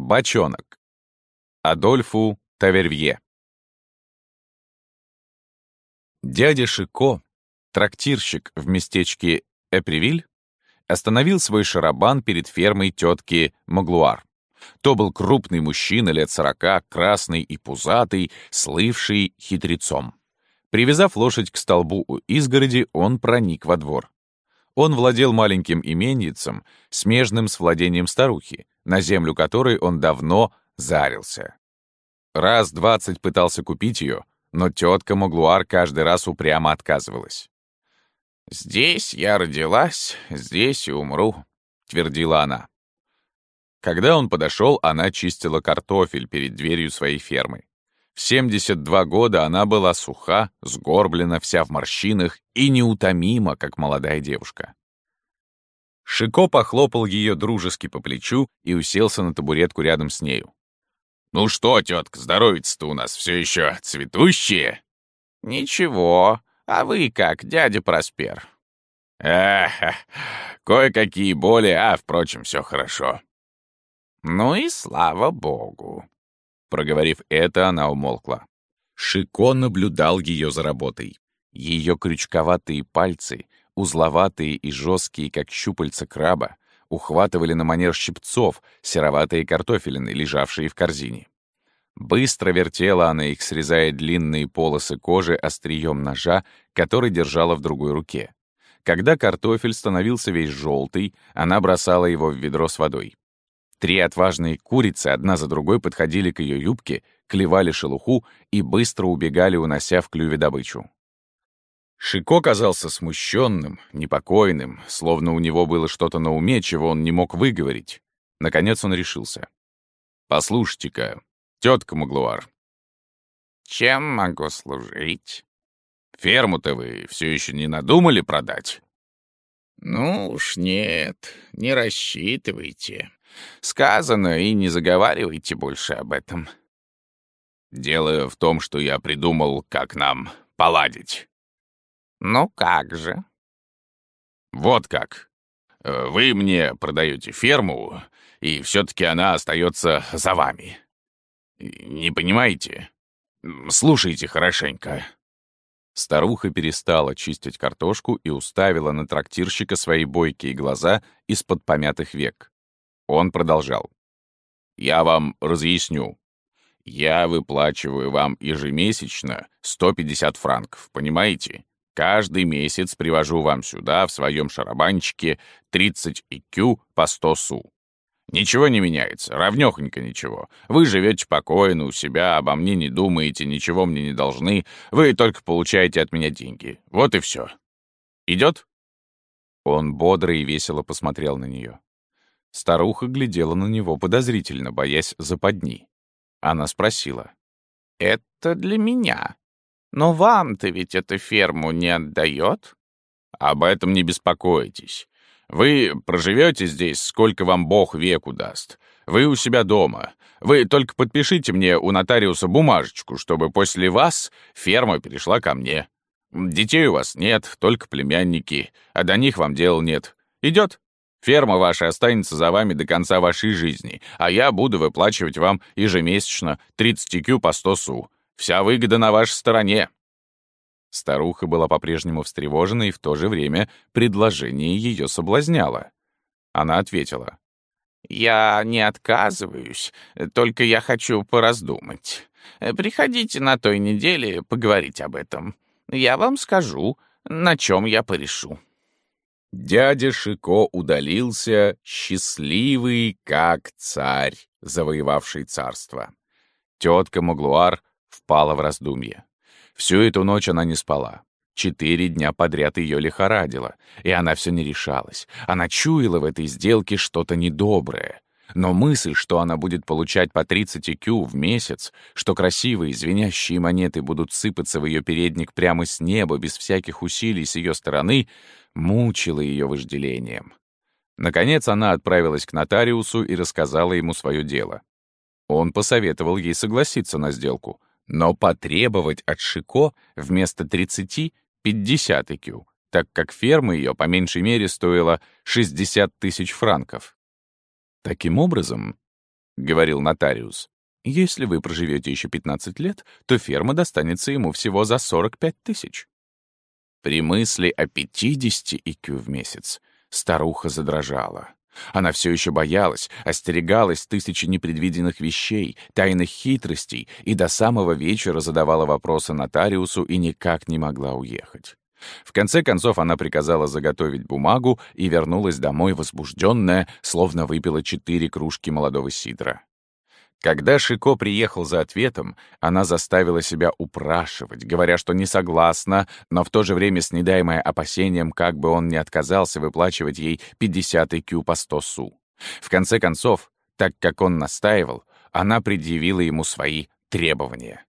Бочонок. Адольфу Тавервье. Дядя Шико, трактирщик в местечке Эпривиль, остановил свой шарабан перед фермой тетки Маглуар. То был крупный мужчина лет сорока, красный и пузатый, слывший хитрецом. Привязав лошадь к столбу у изгороди, он проник во двор. Он владел маленьким именьицем, смежным с владением старухи, на землю которой он давно зарился. Раз двадцать пытался купить ее, но тетка Маглуар каждый раз упрямо отказывалась. «Здесь я родилась, здесь и умру», — твердила она. Когда он подошел, она чистила картофель перед дверью своей фермы. В 72 года она была суха, сгорблена, вся в морщинах и неутомима, как молодая девушка. Шико похлопал ее дружески по плечу и уселся на табуретку рядом с нею. «Ну что, тетка, здоровится-то у нас все еще цветущие?» «Ничего. А вы как, дядя Проспер?» «Эх, кое-какие боли, а, впрочем, все хорошо». «Ну и слава богу». Проговорив это, она умолкла. Шико наблюдал ее за работой. Ее крючковатые пальцы, узловатые и жесткие, как щупальца краба, ухватывали на манер щипцов сероватые картофелины, лежавшие в корзине. Быстро вертела она их, срезая длинные полосы кожи острием ножа, который держала в другой руке. Когда картофель становился весь желтый, она бросала его в ведро с водой. Три отважные курицы одна за другой подходили к ее юбке, клевали шелуху и быстро убегали, унося в клюве добычу. Шико казался смущенным, непокойным, словно у него было что-то на уме, чего он не мог выговорить. Наконец он решился. «Послушайте-ка, тетка Маглуар». «Чем могу служить?» «Ферму-то вы все еще не надумали продать?» «Ну уж нет, не рассчитывайте. Сказано, и не заговаривайте больше об этом». «Дело в том, что я придумал, как нам поладить». «Ну как же?» «Вот как. Э, вы мне продаете ферму, и все-таки она остается за вами. Не понимаете? Слушайте хорошенько». Старуха перестала чистить картошку и уставила на трактирщика свои бойкие глаза из-под помятых век. Он продолжал. «Я вам разъясню. Я выплачиваю вам ежемесячно 150 франков, понимаете? Каждый месяц привожу вам сюда, в своем шарабанчике, 30 икю по 100 су. Ничего не меняется, равнёхонько ничего. Вы живете спокойно у себя, обо мне не думаете, ничего мне не должны. Вы только получаете от меня деньги. Вот и все. Идет? Он бодро и весело посмотрел на нее. Старуха глядела на него подозрительно, боясь западни. Она спросила. «Это для меня. Но вам-то ведь эту ферму не отдает?» «Об этом не беспокойтесь. Вы проживете здесь, сколько вам Бог веку даст. Вы у себя дома. Вы только подпишите мне у нотариуса бумажечку, чтобы после вас ферма перешла ко мне. Детей у вас нет, только племянники, а до них вам дела нет. Идет? Ферма ваша останется за вами до конца вашей жизни, а я буду выплачивать вам ежемесячно 30 кю по 100 су. Вся выгода на вашей стороне. Старуха была по-прежнему встревожена, и в то же время предложение ее соблазняло. Она ответила. «Я не отказываюсь, только я хочу пораздумать. Приходите на той неделе поговорить об этом. Я вам скажу, на чем я порешу». Дядя Шико удалился, счастливый, как царь, завоевавший царство. Тетка Маглуар впала в раздумье. Всю эту ночь она не спала. Четыре дня подряд ее лихорадило, и она все не решалась. Она чуяла в этой сделке что-то недоброе. Но мысль, что она будет получать по 30 кю в месяц, что красивые звенящие монеты будут сыпаться в ее передник прямо с неба, без всяких усилий с ее стороны, мучила ее вожделением. Наконец она отправилась к нотариусу и рассказала ему свое дело. Он посоветовал ей согласиться на сделку — но потребовать от Шико вместо 30 — 50 икю, так как ферма ее по меньшей мере стоила 60 тысяч франков. Таким образом, говорил нотариус. «Если вы проживете еще 15 лет, то ферма достанется ему всего за 45 тысяч». При мысли о 50 икю в месяц старуха задрожала. Она все еще боялась, остерегалась тысячи непредвиденных вещей, тайных хитростей и до самого вечера задавала вопросы нотариусу и никак не могла уехать. В конце концов она приказала заготовить бумагу и вернулась домой возбужденная, словно выпила четыре кружки молодого сидра. Когда Шико приехал за ответом, она заставила себя упрашивать, говоря, что не согласна, но в то же время снедаемая опасением, как бы он не отказался выплачивать ей 50 икю по 100 су. В конце концов, так как он настаивал, она предъявила ему свои требования.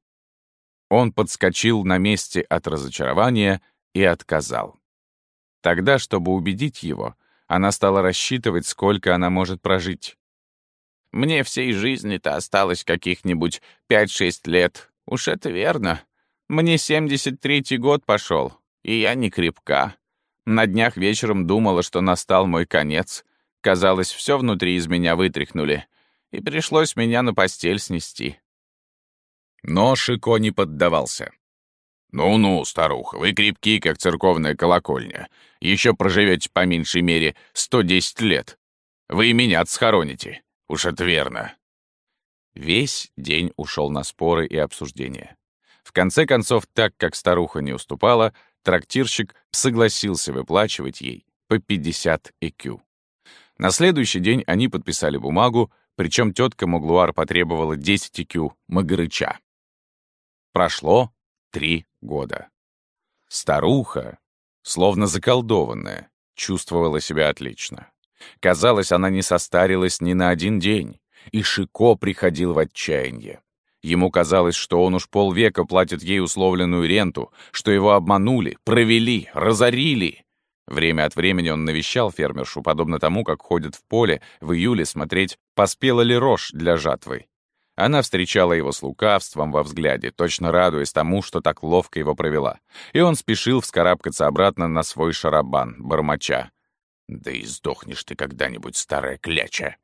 Он подскочил на месте от разочарования и отказал. Тогда, чтобы убедить его, она стала рассчитывать, сколько она может прожить. Мне всей жизни-то осталось каких-нибудь пять-шесть лет. Уж это верно. Мне 73-й год пошел, и я не крепка. На днях вечером думала, что настал мой конец. Казалось, все внутри из меня вытряхнули, и пришлось меня на постель снести. Но Шико не поддавался. «Ну-ну, старуха, вы крепки, как церковная колокольня. Еще проживете по меньшей мере 110 лет. Вы меня схороните. Уж это верно. Весь день ушел на споры и обсуждения. В конце концов, так как старуха не уступала, трактирщик согласился выплачивать ей по 50 ЭКЮ. На следующий день они подписали бумагу, причем тетка Моглуар потребовала 10 ЭКЮ Магарыча. Прошло три года. Старуха, словно заколдованная, чувствовала себя отлично. Казалось, она не состарилась ни на один день, и Шико приходил в отчаяние. Ему казалось, что он уж полвека платит ей условленную ренту, что его обманули, провели, разорили. Время от времени он навещал фермершу, подобно тому, как ходят в поле в июле смотреть, поспела ли рожь для жатвы. Она встречала его с лукавством во взгляде, точно радуясь тому, что так ловко его провела. И он спешил вскарабкаться обратно на свой шарабан, бормоча. Да и сдохнешь ты когда-нибудь, старая кляча.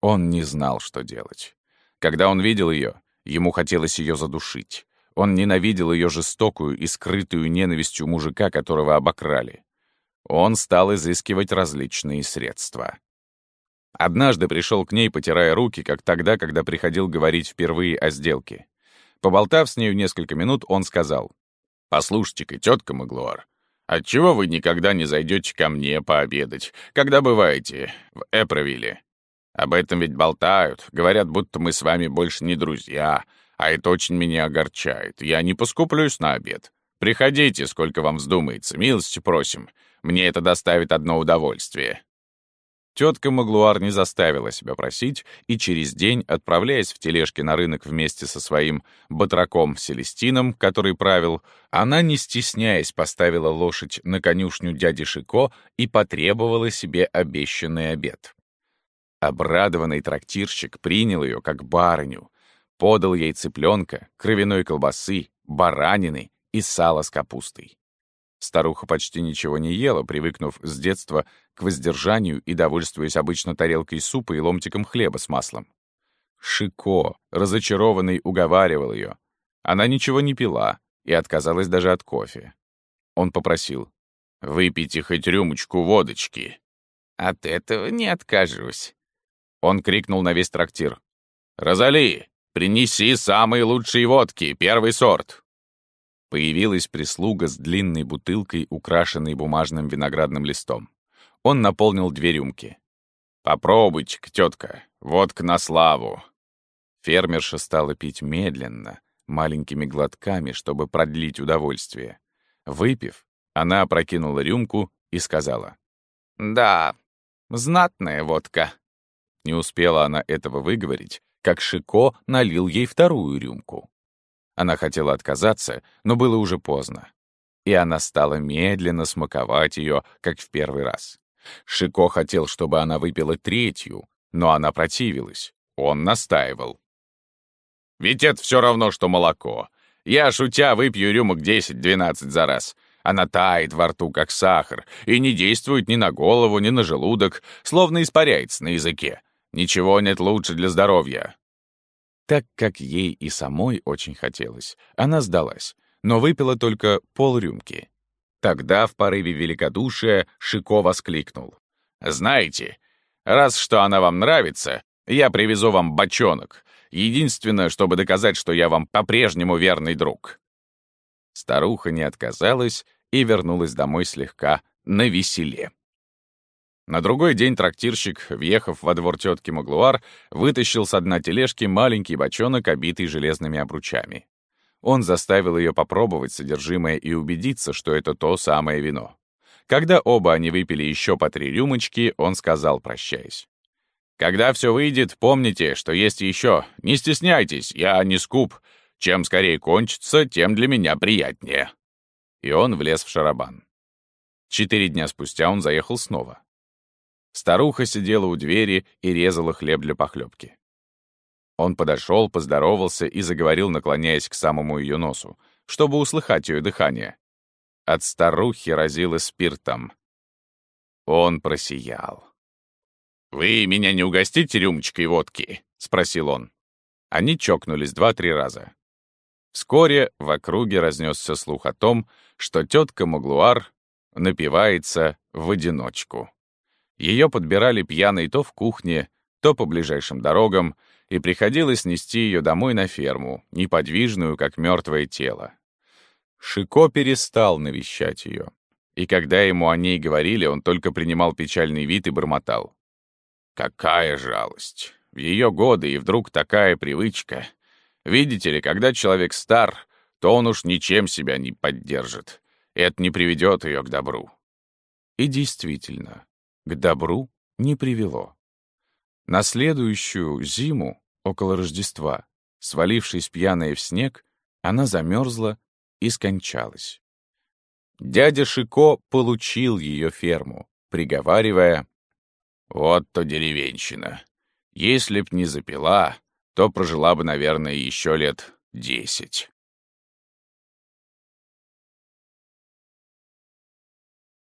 Он не знал, что делать. Когда он видел ее, ему хотелось ее задушить. Он ненавидел ее жестокую и скрытую ненавистью мужика, которого обокрали. Он стал изыскивать различные средства. Однажды пришел к ней, потирая руки, как тогда, когда приходил говорить впервые о сделке. Поболтав с нею несколько минут, он сказал, «Послушайте-ка, тетка Маглуар, Отчего вы никогда не зайдете ко мне пообедать, когда бываете в Эпровилле? Об этом ведь болтают, говорят, будто мы с вами больше не друзья, а это очень меня огорчает. Я не поскуплюсь на обед. Приходите, сколько вам вздумается, милости просим. Мне это доставит одно удовольствие. Тетка Маглуар не заставила себя просить, и через день, отправляясь в тележке на рынок вместе со своим батраком Селестином, который правил, она, не стесняясь, поставила лошадь на конюшню дяди Шико и потребовала себе обещанный обед. Обрадованный трактирщик принял ее как барыню, подал ей цыпленка, кровяной колбасы, баранины и сало с капустой. Старуха почти ничего не ела, привыкнув с детства к воздержанию и довольствуясь обычно тарелкой супа и ломтиком хлеба с маслом. Шико, разочарованный, уговаривал ее. Она ничего не пила и отказалась даже от кофе. Он попросил, «Выпейте хоть рюмочку водочки». «От этого не откажусь». Он крикнул на весь трактир. «Розали, принеси самые лучшие водки, первый сорт». Появилась прислуга с длинной бутылкой, украшенной бумажным виноградным листом. Он наполнил две рюмки. «Попробуйте-ка, тетка, водка на славу!» Фермерша стала пить медленно, маленькими глотками, чтобы продлить удовольствие. Выпив, она опрокинула рюмку и сказала. «Да, знатная водка». Не успела она этого выговорить, как Шико налил ей вторую рюмку. Она хотела отказаться, но было уже поздно. И она стала медленно смаковать ее, как в первый раз. Шико хотел, чтобы она выпила третью, но она противилась. Он настаивал. «Ведь это все равно, что молоко. Я, шутя, выпью рюмок 10-12 за раз. Она тает во рту, как сахар, и не действует ни на голову, ни на желудок, словно испаряется на языке. Ничего нет лучше для здоровья». Так как ей и самой очень хотелось, она сдалась, но выпила только полрюмки. Тогда в порыве великодушия Шико воскликнул. «Знаете, раз что она вам нравится, я привезу вам бочонок. Единственное, чтобы доказать, что я вам по-прежнему верный друг». Старуха не отказалась и вернулась домой слегка на веселе. На другой день трактирщик, въехав во двор тетки Маглуар, вытащил с дна тележки маленький бочонок, обитый железными обручами. Он заставил ее попробовать содержимое и убедиться, что это то самое вино. Когда оба они выпили еще по три рюмочки, он сказал, прощаясь. «Когда все выйдет, помните, что есть еще. Не стесняйтесь, я не скуп. Чем скорее кончится, тем для меня приятнее». И он влез в шарабан. Четыре дня спустя он заехал снова. Старуха сидела у двери и резала хлеб для похлебки. Он подошел, поздоровался и заговорил, наклоняясь к самому ее носу, чтобы услыхать ее дыхание. От старухи разило спиртом. Он просиял. «Вы меня не угостите рюмочкой водки?» — спросил он. Они чокнулись два-три раза. Вскоре в округе разнесся слух о том, что тетка Маглуар напивается в одиночку. Ее подбирали пьяной то в кухне, то по ближайшим дорогам, и приходилось нести ее домой на ферму, неподвижную, как мертвое тело. Шико перестал навещать ее, и когда ему о ней говорили, он только принимал печальный вид и бормотал. «Какая жалость! В ее годы и вдруг такая привычка. Видите ли, когда человек стар, то он уж ничем себя не поддержит. Это не приведет ее к добру». И действительно, к добру не привело. На следующую зиму, около Рождества, свалившись пьяная в снег, она замерзла и скончалась. Дядя Шико получил ее ферму, приговаривая, «Вот то деревенщина. Если б не запила, то прожила бы, наверное, еще лет десять».